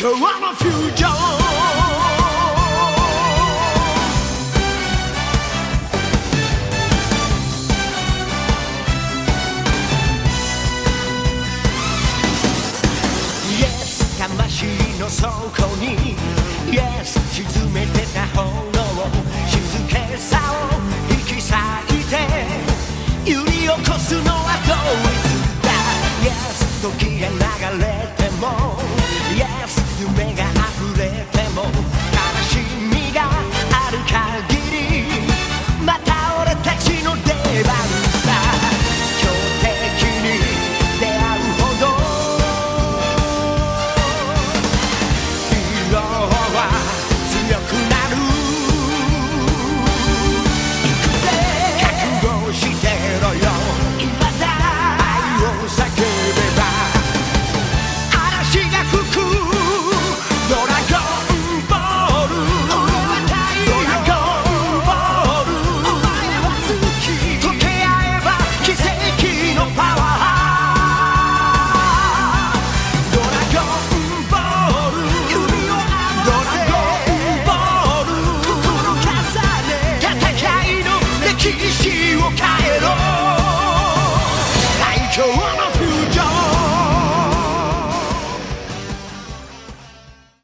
永遠のフュージョン魂の底に Yes 沈めてた炎静けさを引き裂いて揺り起こすのはどいつだ Yes 時がな